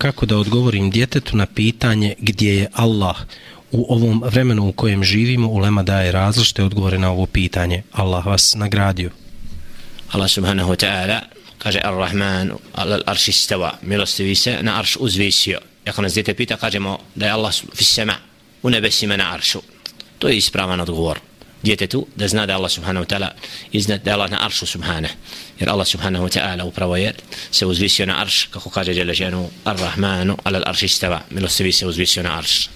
kako da odgovorim djetetu na pitanje gdje je Allah u ovom vremenu u kojem živimo, ulema daje različite odgovore na ovo pitanje. Allah vas nagradio. Allah subhanahu wa ta'ala kaže Ar-Rahman al arši stava, milostivi se na arš uzvisio. Ako nas djete pita, kažemo da je Allah fi sema, u nebesima na aršu. To je ispravan odgovor djetetu da zna da Allah subhanahu wa ta'ala iznad da Allah na aršu subhanahu. Jer Allah subhanahu wa ta'ala upravo je se uzvisio na arš kako kaže Đelešenu Ar-Rahmanu ala al-arši stava. Milostivi se uzvisio na arš.